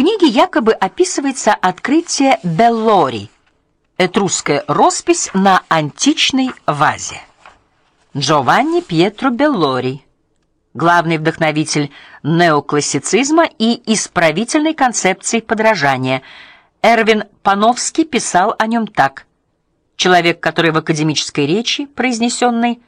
книге якобы описывается открытие Беллори, этрусская роспись на античной вазе. Джованни Пьетро Беллори, главный вдохновитель неоклассицизма и исправительной концепции подражания. Эрвин Пановский писал о нем так: человек, который в академической речи, произнесенной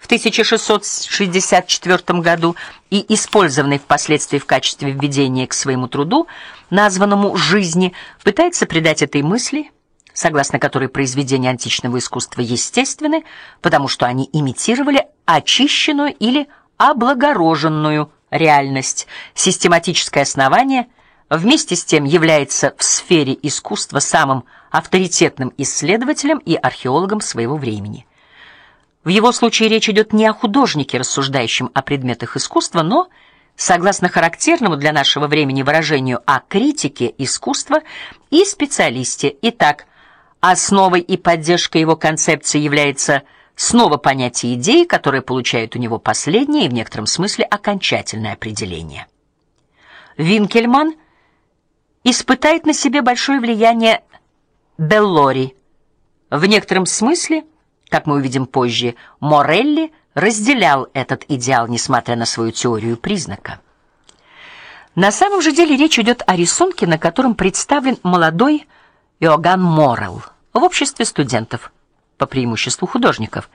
в 1664 году и использованный впоследствии в качестве введения к своему труду, названному Жизни, пытается придать этой мысли, согласно которой произведения античного искусства естественны, потому что они имитировали очищенную или облагороженную реальность. Систематическое основание вместе с тем является в сфере искусства самым авторитетным исследователем и археологом своего времени. В его случае речь идет не о художнике, рассуждающем о предметах искусства, но, согласно характерному для нашего времени выражению, о критике искусства и специалисте. Итак, основой и поддержкой его концепции является снова понятие идеи, которое получает у него последнее и в некотором смысле окончательное определение. Винкельман испытает на себе большое влияние Беллори. В некотором смысле как мы увидим позже, Морелли разделял этот идеал, несмотря на свою теорию признака. На самом же деле речь идет о рисунке, на котором представлен молодой Иоганн Морел в обществе студентов, по преимуществу художников.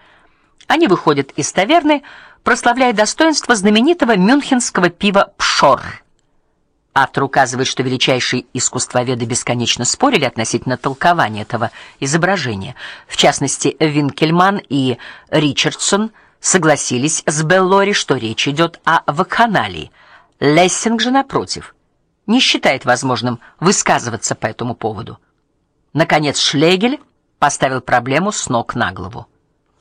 Они выходят из таверны, прославляя достоинства знаменитого мюнхенского пива Пшор. Автор указывает, что величайшие искусствоведы бесконечно спорили относительно толкования этого изображения. В частности, Винкельман и Ричардсон согласились с Беллори, что речь идет о вакханалии. Лессинг же напротив не считает возможным высказываться по этому поводу. Наконец Шлегель поставил проблему с ног на голову.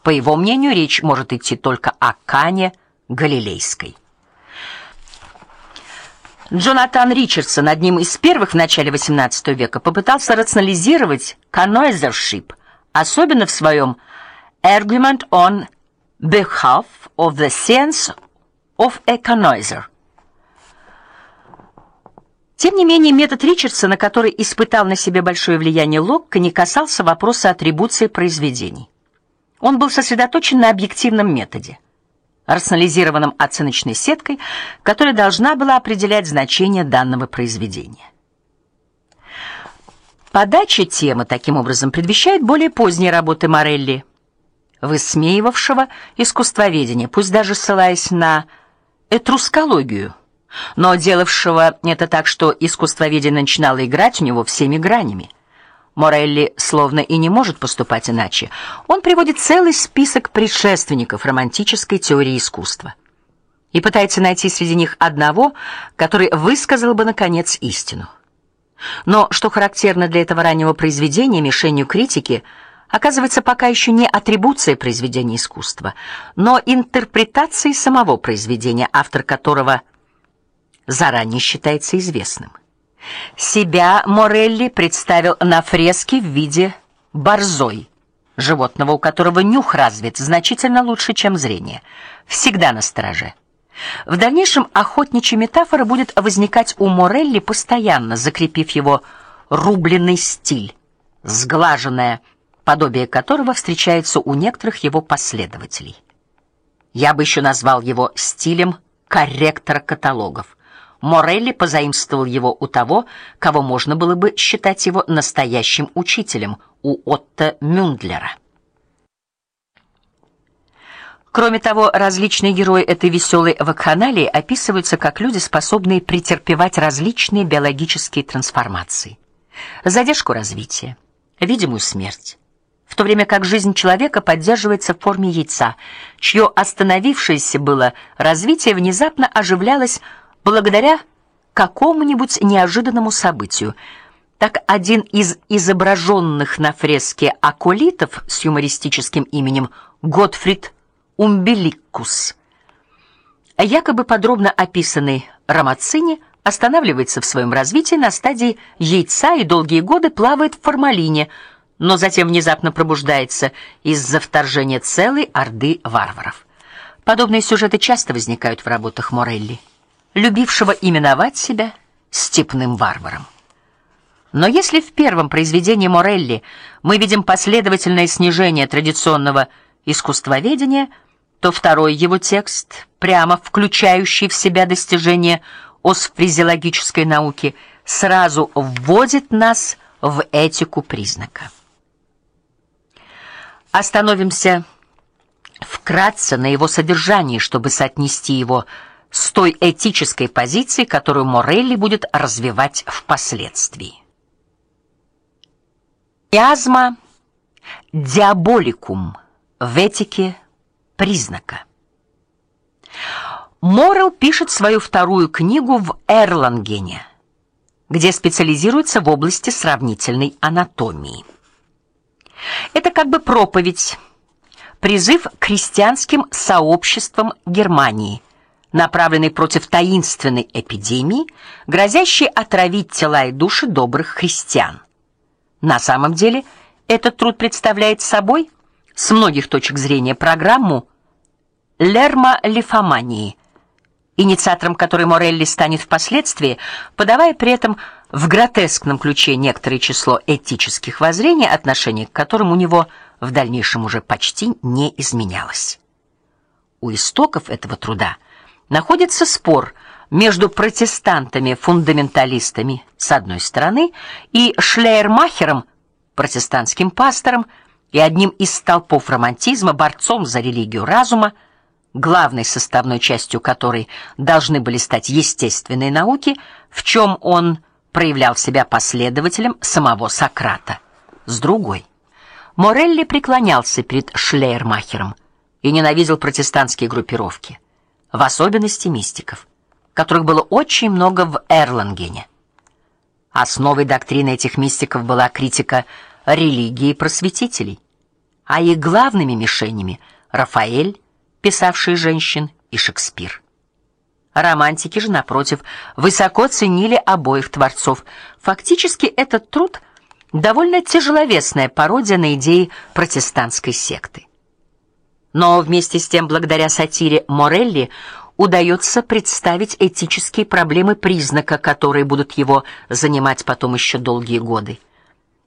По его мнению, речь может идти только о Кане Галилейской. Джонатан Ричардсон, одним из первых в начале XVIII века, попытался рационализировать connoisseurship, особенно в своем Argument on behalf of the sense of a connoisseur. Тем не менее, метод Ричардсона, который испытал на себе большое влияние Локка, не касался вопроса атрибуции произведений. Он был сосредоточен на объективном методе рационализированным оценочной сеткой, которая должна была определять значение данного произведения. Подача темы таким образом предвещает более поздние работы Морелли, высмеивавшего искусствоведение, пусть даже ссылаясь на этрускологию, но делавшего это так, что искусствоведение начинало играть у него всеми гранями. Морелли словно и не может поступать иначе. Он приводит целый список предшественников романтической теории искусства и пытается найти среди них одного, который высказал бы наконец истину. Но что характерно для этого раннего произведения, мишенью критики оказывается пока еще не атрибуция произведения искусства, но интерпретация самого произведения, автор которого заранее считается известным. Себя Морелли представил на фреске в виде борзой, животного, у которого нюх развит значительно лучше, чем зрение, всегда на стороже. В дальнейшем охотничья метафора будет возникать у Морелли постоянно, закрепив его рубленый стиль, сглаженное подобие которого встречается у некоторых его последователей. Я бы еще назвал его стилем корректора каталогов. Морелли позаимствовал его у того, кого можно было бы считать его настоящим учителем, у Отто Мюндлера. Кроме того, различные герои этой веселой вакханалии описываются как люди, способные претерпевать различные биологические трансформации. Задержку развития, видимую смерть, в то время как жизнь человека поддерживается в форме яйца, чье остановившееся было развитие внезапно оживлялось благодаря какому-нибудь неожиданному событию. Так один из изображенных на фреске акулитов с юмористическим именем Готфрид Умбеликус, якобы подробно описанный Рамацини, останавливается в своем развитии на стадии яйца и долгие годы плавает в формалине, но затем внезапно пробуждается из-за вторжения целой орды варваров. Подобные сюжеты часто возникают в работах Морелли любившего именовать себя степным варварам. Но если в первом произведении Морелли мы видим последовательное снижение традиционного искусствоведения, то второй его текст, прямо включающий в себя достижения осфизиологической науки, сразу вводит нас в этику признака. Остановимся вкратце на его содержании, чтобы соотнести его с той этической позицией, которую Морелли будет развивать впоследствии. Миазма диаболикум в этике признака. Морел пишет свою вторую книгу в Эрлангене, где специализируется в области сравнительной анатомии. Это как бы проповедь, призыв к крестьянским сообществам Германии, направленный против таинственной эпидемии, грозящей отравить тела и души добрых христиан. На самом деле, этот труд представляет собой с многих точек зрения программу лермолифомании, инициатором которой Морелли станет впоследствии, подавая при этом в гротескном ключе некоторое число этических воззрений, отношение к которым у него в дальнейшем уже почти не изменялось. У истоков этого труда находится спор между протестантами-фундаменталистами с одной стороны и Шлейермахером, протестантским пастором и одним из столпов романтизма, борцом за религию разума, главной составной частью которой должны были стать естественные науки, в чем он проявлял себя последователем самого Сократа. С другой, Морелли преклонялся перед Шлейермахером и ненавидел протестантские группировки, в особенности мистиков которых было очень много в Эрлангене. Основой доктрины этих мистиков была критика религии просветителей, а их главными мишенями Рафаэль, писавший женщин, и Шекспир. Романтики же напротив высоко ценили обоих творцов. Фактически этот труд довольно тяжеловесная пародия на идеи протестантской секты. Но вместе с тем, благодаря сатире Морелли, удается представить этические проблемы признака, которые будут его занимать потом еще долгие годы.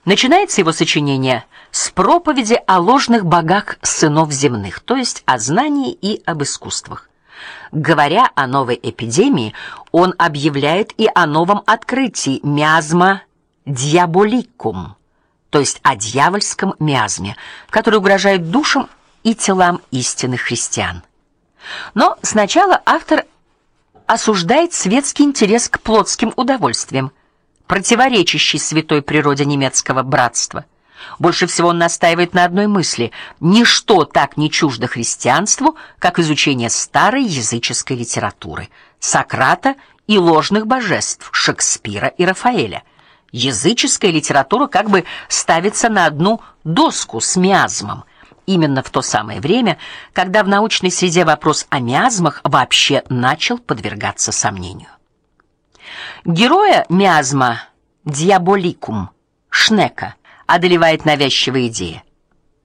Начинается его сочинение с проповеди о ложных богах сынов земных, то есть о знании и об искусствах. Говоря о новой эпидемии, он объявляет и о новом открытии миазма диаболикум, то есть о дьявольском миазме, который угрожает душам и телам истинных христиан. Но сначала автор осуждает светский интерес к плотским удовольствиям, противоречащий святой природе немецкого братства. Больше всего он настаивает на одной мысли: ничто так не чуждо христианству, как изучение старой языческой литературы, Сократа и ложных божеств Шекспира и Рафаэля. Языческая литература как бы ставится на одну доску с миазмом – именно в то самое время, когда в научной среде вопрос о миазмах вообще начал подвергаться сомнению. Героя миазма диаболикум Шнека одолевает навязчивая идея.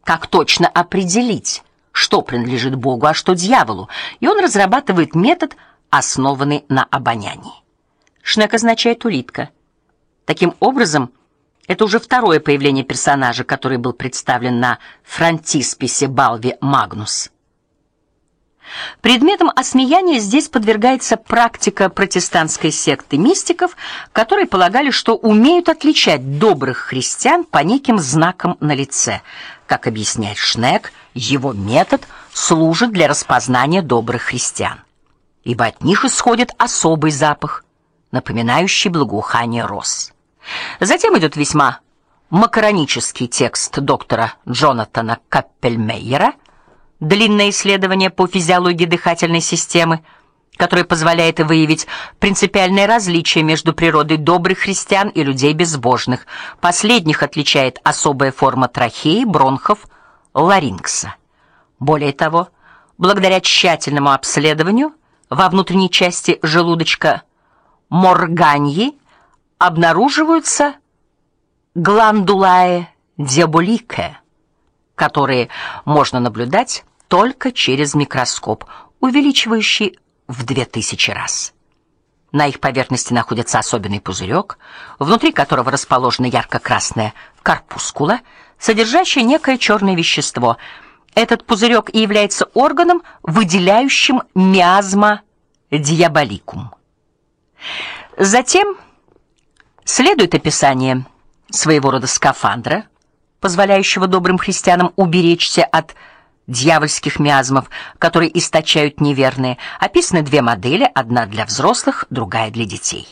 Как точно определить, что принадлежит Богу, а что дьяволу? И он разрабатывает метод, основанный на обонянии. Шнек означает улитка. Таким образом, это уже второе появление персонажа, который был представлен на фронтисписе Балви Магнус. Предметом осмеяния здесь подвергается практика протестантской секты мистиков, которые полагали, что умеют отличать добрых христиан по неким знакам на лице. Как объясняет Шнек, его метод служит для распознания добрых христиан. Ибо от них исходит особый запах, напоминающий благоухание роз. Затем идет весьма макаронический текст доктора Джонатана Каппельмейера, длинное исследование по физиологии дыхательной системы, которое позволяет выявить принципиальное различие между природой добрых христиан и людей безбожных. Последних отличает особая форма трахеи, бронхов, ларингса. Более того, благодаря тщательному обследованию во внутренней части желудочка морганьи обнаруживаются гландулаe diabolicae, которые можно наблюдать только через микроскоп, увеличивающий в 2000 раз. На их поверхности находится особенный пузырек, внутри которого расположена ярко-красная корпускула, содержащая некое черное вещество. Этот пузырек и является органом, выделяющим миазма диаболикум. Затем следует описание своего рода скафандра, позволяющего добрым христианам уберечься от дьявольских миазмов, которые источают неверные. Описаны две модели, одна для взрослых, другая для детей.